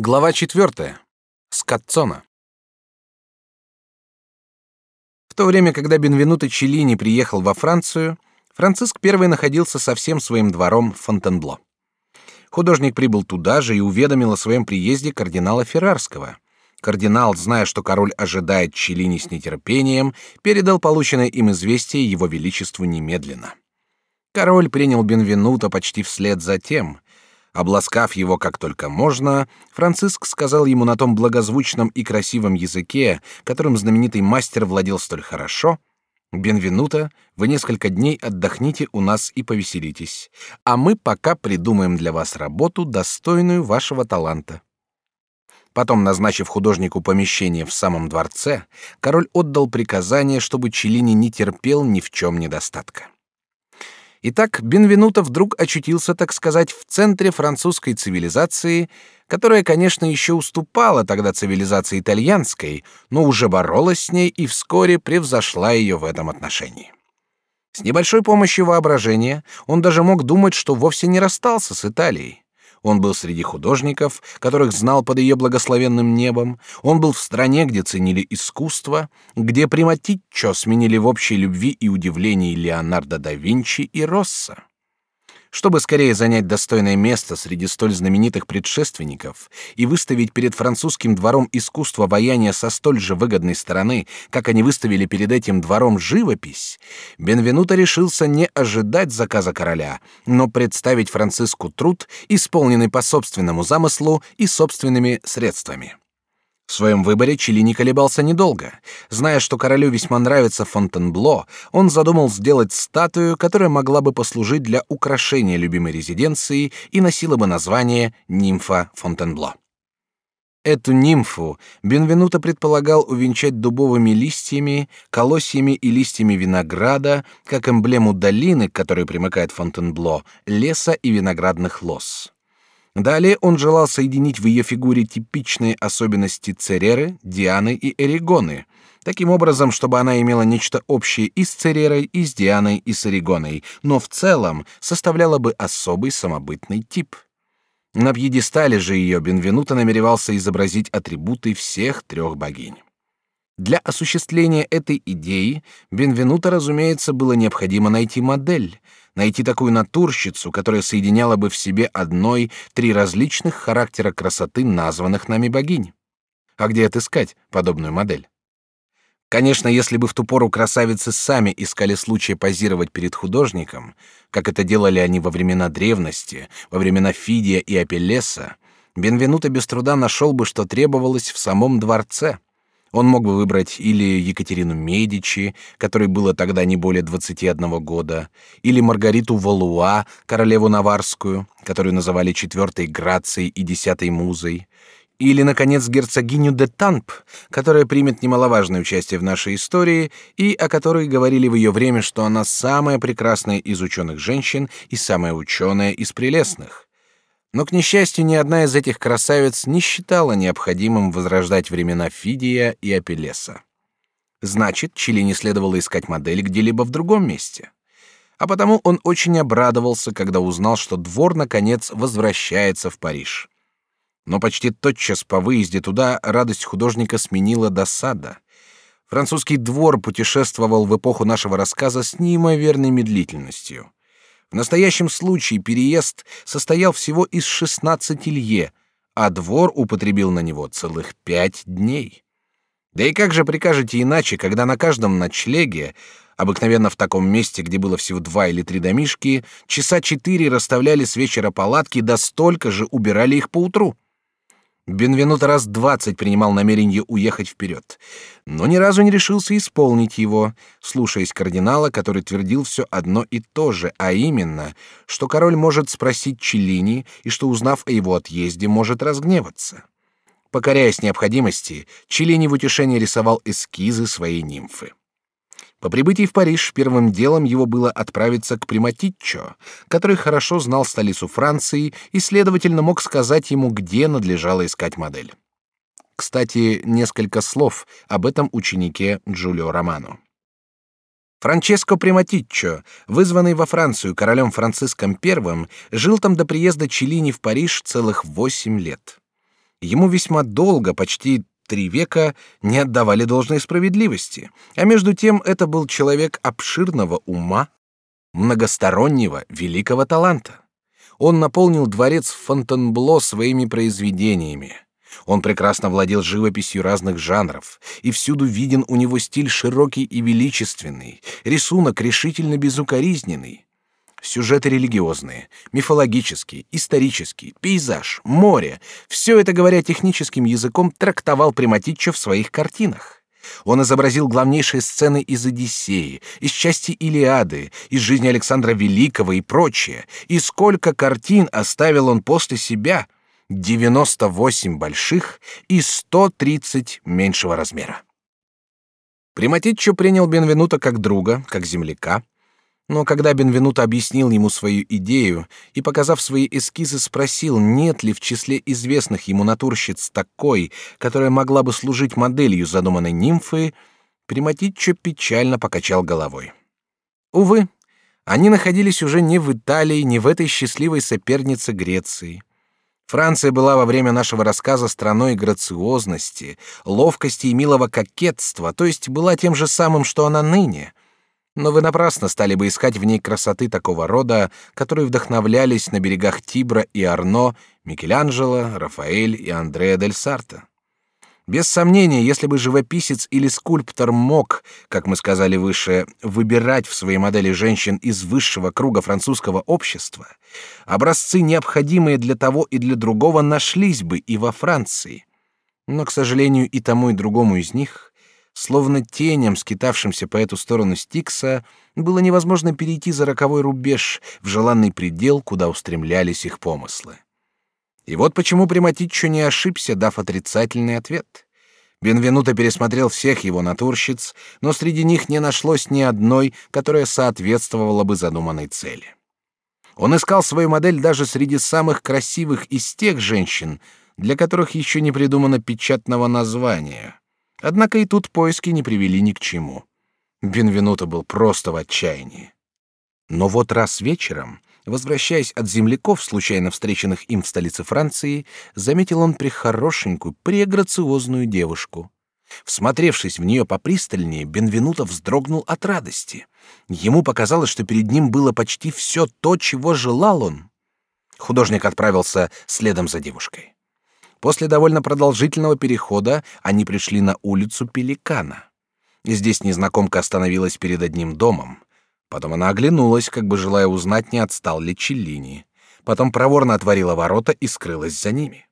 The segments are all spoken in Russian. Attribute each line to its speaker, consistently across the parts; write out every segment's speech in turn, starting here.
Speaker 1: Глава четвертая. Скотцона. В то время, когда Бенвенуто Челлини приехал во Францию, Франциск I находился со всем своим двором в Фонтенбло. Художник прибыл туда же и уведомил о своем приезде кардинала Феррарского. Кардинал, зная, что король ожидает Челлини с нетерпением, передал полученное им известие его величеству немедленно. Король принял Бенвенуто почти вслед за тем, Обласкав его как только можно, Франциск сказал ему на том благозвучном и красивом языке, которым знаменитый мастер владел столь хорошо, «Бенвенуто, вы несколько дней отдохните у нас и повеселитесь, а мы пока придумаем для вас работу, достойную вашего таланта». Потом, назначив художнику помещение в самом дворце, король отдал приказание, чтобы Челлини не терпел ни в чем недостатка. Итак, Бенвенуто вдруг очутился, так сказать, в центре французской цивилизации, которая, конечно, еще уступала тогда цивилизации итальянской, но уже боролась с ней и вскоре превзошла ее в этом отношении. С небольшой помощью воображения он даже мог думать, что вовсе не расстался с Италией. Он был среди художников, которых знал под ее благословенным небом. Он был в стране, где ценили искусство, где приматиччо сменили в общей любви и удивлении Леонардо да Винчи и Росса. Чтобы скорее занять достойное место среди столь знаменитых предшественников и выставить перед французским двором искусство ваяния со столь же выгодной стороны, как они выставили перед этим двором живопись, Бенвенуто решился не ожидать заказа короля, но представить Франциску труд, исполненный по собственному замыслу и собственными средствами. В своем выборе Чили не колебался недолго. Зная, что королю весьма нравится Фонтенбло, он задумал сделать статую, которая могла бы послужить для украшения любимой резиденции и носила бы название «Нимфа Фонтенбло». Эту нимфу Бенвенуто предполагал увенчать дубовыми листьями, колосьями и листьями винограда, как эмблему долины, к которой примыкает Фонтенбло, леса и виноградных лоз. Далее он желал соединить в ее фигуре типичные особенности Цереры, Дианы и Эригоны, таким образом, чтобы она имела нечто общее и с Церерой, и с Дианой, и с Эригоной, но в целом составляла бы особый самобытный тип. На пьедестале же ее Бенвенуто намеревался изобразить атрибуты всех трех богинь. Для осуществления этой идеи Бенвенуто, разумеется, было необходимо найти модель, найти такую натурщицу, которая соединяла бы в себе одной три различных характера красоты названных нами богинь. А где отыскать подобную модель? Конечно, если бы в ту пору красавицы сами искали случая позировать перед художником, как это делали они во времена древности, во времена Фидия и Апеллеса, Бенвенуто без труда нашел бы, что требовалось в самом дворце — он мог бы выбрать или Екатерину Медичи, которой было тогда не более 21 года, или Маргариту Валуа, королеву Наварскую, которую называли четвертой Грацией и десятой Музой, или, наконец, герцогиню де Танп, которая примет немаловажное участие в нашей истории и о которой говорили в ее время, что она самая прекрасная из ученых женщин и самая ученая из прелестных. Но, к несчастью, ни одна из этих красавиц не считала необходимым возрождать времена Фидия и Апеллеса. Значит, Чили не следовало искать модель где-либо в другом месте. А потому он очень обрадовался, когда узнал, что двор, наконец, возвращается в Париж. Но почти тотчас по выезде туда радость художника сменила досада. Французский двор путешествовал в эпоху нашего рассказа с неимоверной медлительностью. В настоящем случае переезд состоял всего из 16 лье, а двор употребил на него целых пять дней. Да и как же прикажете иначе, когда на каждом ночлеге, обыкновенно в таком месте, где было всего два или три домишки, часа четыре расставляли с вечера палатки, да столько же убирали их по утру? Бенвенуто раз двадцать принимал намерение уехать вперед, но ни разу не решился исполнить его, слушаясь кардинала, который твердил все одно и то же, а именно, что король может спросить Челлини и что, узнав о его отъезде, может разгневаться. Покоряясь необходимости, Челлини в утешение рисовал эскизы своей нимфы. По прибытии в Париж первым делом его было отправиться к Приматиччо, который хорошо знал столицу Франции и, следовательно, мог сказать ему, где надлежало искать модель. Кстати, несколько слов об этом ученике Джулио Романо. Франческо Приматиччо, вызванный во Францию королем Франциском I, жил там до приезда Челлини в Париж целых восемь лет. Ему весьма долго, почти три века, не отдавали должной справедливости, а между тем это был человек обширного ума, многостороннего, великого таланта. Он наполнил дворец Фонтенбло своими произведениями. Он прекрасно владел живописью разных жанров, и всюду виден у него стиль широкий и величественный, рисунок решительно безукоризненный. Сюжеты религиозные, мифологические, исторические, пейзаж, море — все это, говоря техническим языком, трактовал Приматиччо в своих картинах. Он изобразил главнейшие сцены из Одиссеи, из части Илиады, из жизни Александра Великого и прочее. И сколько картин оставил он после себя — 98 больших и 130 меньшего размера. Приматиччо принял Бенвенуто как друга, как земляка, но когда Бенвенуто объяснил ему свою идею и, показав свои эскизы, спросил, нет ли в числе известных ему натурщиц такой, которая могла бы служить моделью задуманной нимфы, Приматиччо печально покачал головой. Увы, они находились уже не в Италии, не в этой счастливой сопернице Греции. Франция была во время нашего рассказа страной грациозности, ловкости и милого кокетства, то есть была тем же самым, что она ныне. Но вы напрасно стали бы искать в ней красоты такого рода, которые вдохновлялись на берегах Тибра и Арно Микеланджело, Рафаэль и Андреа дель Сарто. Без сомнения, если бы живописец или скульптор мог, как мы сказали выше, выбирать в своей модели женщин из высшего круга французского общества, образцы, необходимые для того и для другого, нашлись бы и во Франции. Но, к сожалению, и тому, и другому из них, словно теням, скитавшимся по эту сторону Стикса, было невозможно перейти за роковой рубеж в желанный предел, куда устремлялись их помыслы. И вот почему Приматиччо не ошибся, дав отрицательный ответ. Бенвенуто пересмотрел всех его натурщиц, но среди них не нашлось ни одной, которая соответствовала бы задуманной цели. Он искал свою модель даже среди самых красивых из тех женщин, для которых еще не придумано печатного названия. Однако и тут поиски не привели ни к чему. Бенвенуто был просто в отчаянии. Но вот раз вечером Возвращаясь от земляков, случайно встреченных им в столице Франции, заметил он прихорошенькую, преграциозную девушку. Всмотревшись в нее попристальнее, Бенвенуто вздрогнул от радости. Ему показалось, что перед ним было почти все то, чего желал он. Художник отправился следом за девушкой. После довольно продолжительного перехода они пришли на улицу Пеликана. И здесь незнакомка остановилась перед одним домом. Потом она оглянулась, как бы желая узнать, не отстал ли Челлини. Потом проворно отворила ворота и скрылась за ними.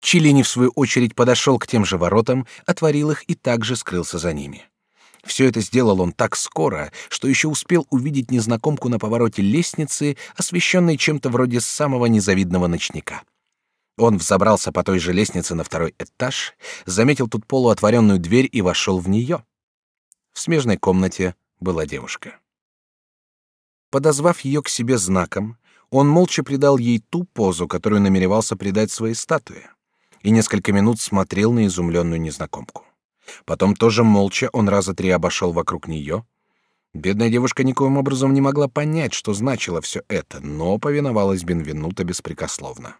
Speaker 1: Челлини, в свою очередь, подошел к тем же воротам, отворил их и также скрылся за ними. Все это сделал он так скоро, что еще успел увидеть незнакомку на повороте лестницы, освещенной чем-то вроде самого незавидного ночника. Он взобрался по той же лестнице на второй этаж, заметил тут полуотворенную дверь и вошел в нее. В смежной комнате была девушка. Подозвав ее к себе знаком, он молча придал ей ту позу, которую намеревался придать своей статуе, и несколько минут смотрел на изумленную незнакомку. Потом тоже молча он раза три обошел вокруг нее. Бедная девушка никоим образом не могла понять, что значило все это, но повиновалась Бенвенуто беспрекословно.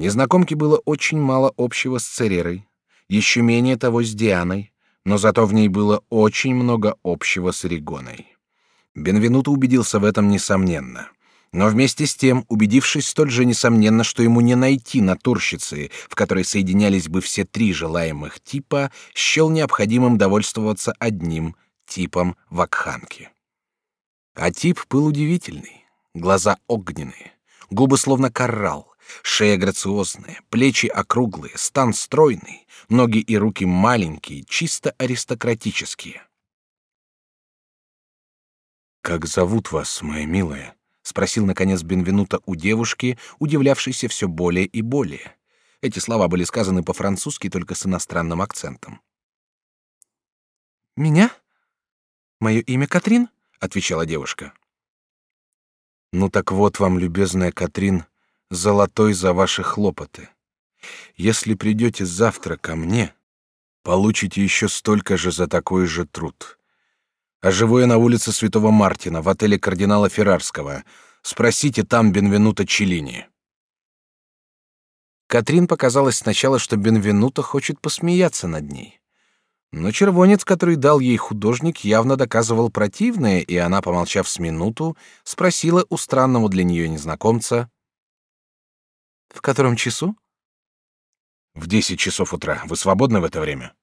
Speaker 1: Незнакомке было очень мало общего с Церерой, еще менее того с Дианой, но зато в ней было очень много общего с Ригоной. Бенвенуто убедился в этом несомненно. Но вместе с тем, убедившись столь же несомненно, что ему не найти натурщицы, в которой соединялись бы все три желаемых типа, счел необходимым довольствоваться одним типом вакханки. А тип был удивительный. Глаза огненные, губы словно коралл, шея грациозная, плечи округлые, стан стройный, ноги и руки маленькие, чисто аристократические. Как зовут вас, моя милая? спросил наконец Бенвенуто у девушки, удивлявшейся все более и более. Эти слова были сказаны по-французски только с иностранным акцентом. Меня? Мое имя Катрин? отвечала девушка. Ну так вот вам, любезная Катрин, золотой за ваши хлопоты. Если придете завтра ко мне, получите еще столько же за такой же труд а живу я на улице Святого Мартина в отеле кардинала Феррарского. Спросите там Бенвенуто Челлини. Катрин показалось сначала, что Бенвенуто хочет посмеяться над ней. Но червонец, который дал ей художник, явно доказывал противное, и она, помолчав с минуту, спросила у странного для нее незнакомца: "В котором часу?"
Speaker 2: "В десять часов утра. Вы свободны в это время?"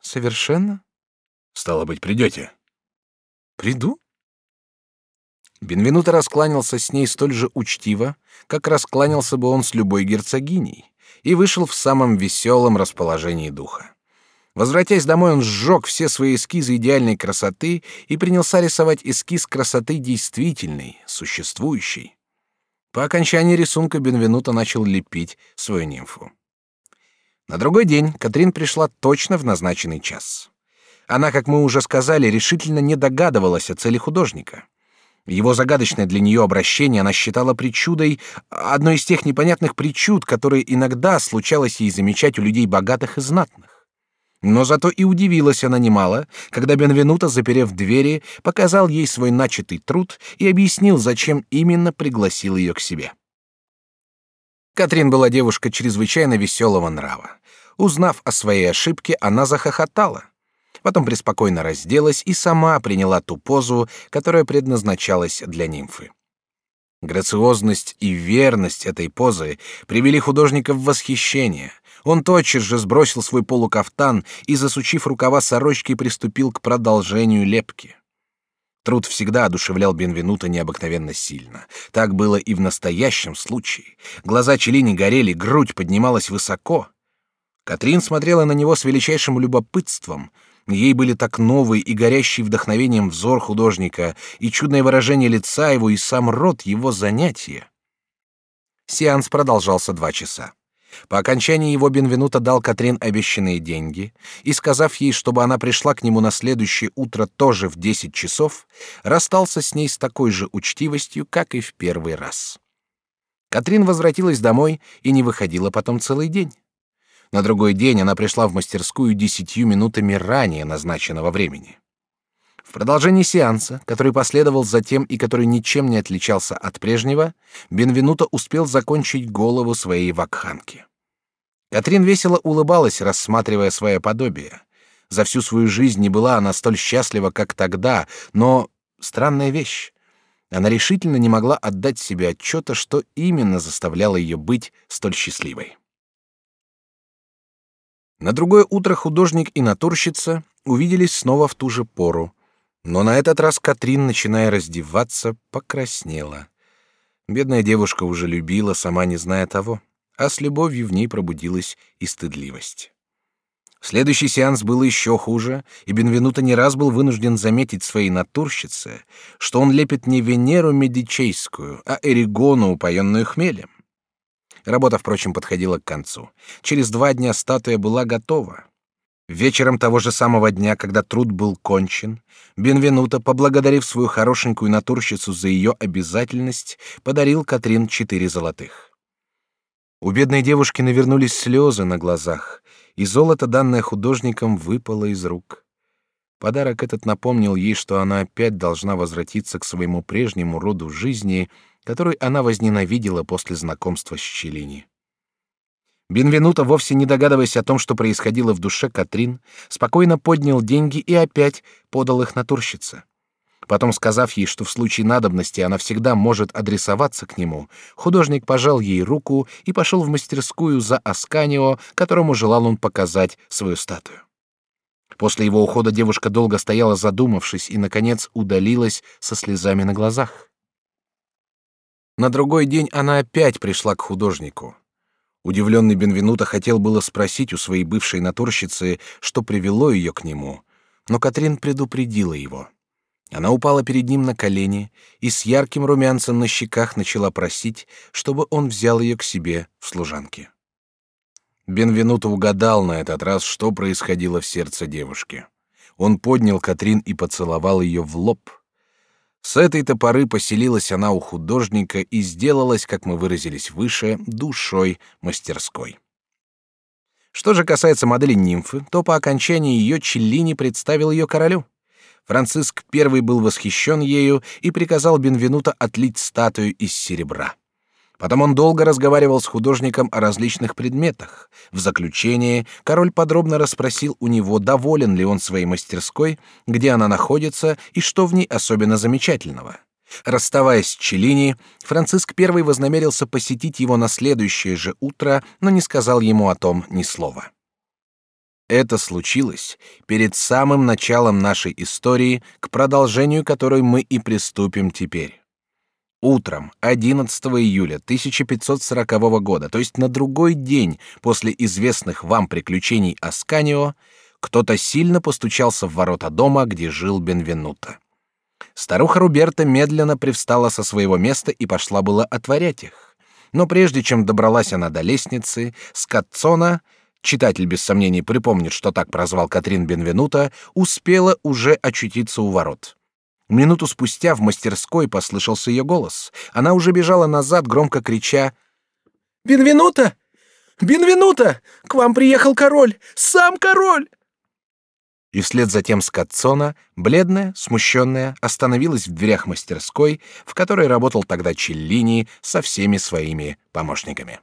Speaker 1: "Совершенно."
Speaker 2: "Стало быть, придете?»
Speaker 1: "Приду." Бенвенуто раскланялся с ней столь же учтиво, как раскланялся бы он с любой герцогиней, и вышел в самом веселом расположении духа. Возвратясь домой, он сжег все свои эскизы идеальной красоты и принялся рисовать эскиз красоты действительной, существующей. По окончании рисунка Бенвенуто начал лепить свою нимфу. На другой день Катрин пришла точно в назначенный час. Она, как мы уже сказали, решительно не догадывалась о цели художника. Его загадочное для нее обращение она считала причудой, одной из тех непонятных причуд, которые иногда случалось ей замечать у людей богатых и знатных. Но зато и удивилась она немало, когда Бенвенуто, заперев двери, показал ей свой начатый труд и объяснил, зачем именно пригласил ее к себе. Катрин была девушка чрезвычайно веселого нрава. Узнав о своей ошибке, она захохотала. Потом преспокойно разделась и сама приняла ту позу, которая предназначалась для нимфы. Грациозность и верность этой позы привели художника в восхищение — он тотчас же сбросил свой полукафтан и, засучив рукава сорочки, приступил к продолжению лепки. Труд всегда одушевлял Бенвенута необыкновенно сильно. Так было и в настоящем случае. Глаза Челини горели, грудь поднималась высоко. Катрин смотрела на него с величайшим любопытством. Ей были так новые и горящий вдохновением взор художника, и чудное выражение лица его, и сам род его занятия. Сеанс продолжался два часа. По окончании его Бенвенуто дал Катрин обещанные деньги и, сказав ей, чтобы она пришла к нему на следующее утро тоже в десять часов, расстался с ней с такой же учтивостью, как и в первый раз. Катрин возвратилась домой и не выходила потом целый день. На другой день она пришла в мастерскую десятью минутами ранее назначенного времени. В продолжении сеанса, который последовал затем и который ничем не отличался от прежнего, Бенвенуто успел закончить голову своей вакханки. Катрин весело улыбалась, рассматривая свое подобие. За всю свою жизнь не была она столь счастлива, как тогда, но странная вещь. Она решительно не могла отдать себе отчета, что именно заставляло ее быть столь счастливой. На другое утро художник и натурщица увиделись снова в ту же пору, но на этот раз Катрин, начиная раздеваться, покраснела. Бедная девушка уже любила, сама не зная того, а с любовью в ней пробудилась и стыдливость. Следующий сеанс был еще хуже, и Бенвенуто не раз был вынужден заметить своей натурщице, что он лепит не Венеру Медичейскую, а Эригону, упоенную хмелем. Работа, впрочем, подходила к концу. Через два дня статуя была готова. Вечером того же самого дня, когда труд был кончен, Бенвенуто, поблагодарив свою хорошенькую натурщицу за ее обязательность, подарил Катрин четыре золотых. У бедной девушки навернулись слезы на глазах, и золото, данное художником, выпало из рук. Подарок этот напомнил ей, что она опять должна возвратиться к своему прежнему роду жизни, который она возненавидела после знакомства с Челини. Бенвенуто, вовсе не догадываясь о том, что происходило в душе Катрин, спокойно поднял деньги и опять подал их натурщице. Потом, сказав ей, что в случае надобности она всегда может адресоваться к нему, художник пожал ей руку и пошел в мастерскую за Асканио, которому желал он показать свою статую. После его ухода девушка долго стояла задумавшись и, наконец, удалилась со слезами на глазах. На другой день она опять пришла к художнику. Удивленный Бенвенуто хотел было спросить у своей бывшей натурщицы, что привело ее к нему, но Катрин предупредила его. Она упала перед ним на колени и с ярким румянцем на щеках начала просить, чтобы он взял ее к себе в служанки. Бенвенуто угадал на этот раз, что происходило в сердце девушки. Он поднял Катрин и поцеловал ее в лоб. С этой-то поры поселилась она у художника и сделалась, как мы выразились выше, душой мастерской. Что же касается модели нимфы, то по окончании ее Челлини представил ее королю. Франциск I был восхищен ею и приказал Бенвенуто отлить статую из серебра. Потом он долго разговаривал с художником о различных предметах. В заключение король подробно расспросил у него, доволен ли он своей мастерской, где она находится и что в ней особенно замечательного. Расставаясь с Челлини, Франциск I вознамерился посетить его на следующее же утро, но не сказал ему о том ни слова. Это случилось перед самым началом нашей истории, к продолжению которой мы и приступим теперь. Утром 11 июля 1540 года, то есть на другой день после известных вам приключений Асканио, кто-то сильно постучался в ворота дома, где жил Бенвенуто. Старуха Руберта медленно привстала со своего места и пошла было отворять их. Но прежде чем добралась она до лестницы, Скотцона читатель без сомнений припомнит, что так прозвал Катрин Бенвенута, успела уже очутиться у ворот. Минуту спустя в мастерской послышался ее голос. Она уже бежала назад, громко крича «Бенвенута! Бенвенута! К вам приехал король! Сам король!» И вслед за тем Скотцона, бледная, смущенная, остановилась в дверях мастерской, в которой работал тогда Челлини со всеми своими помощниками.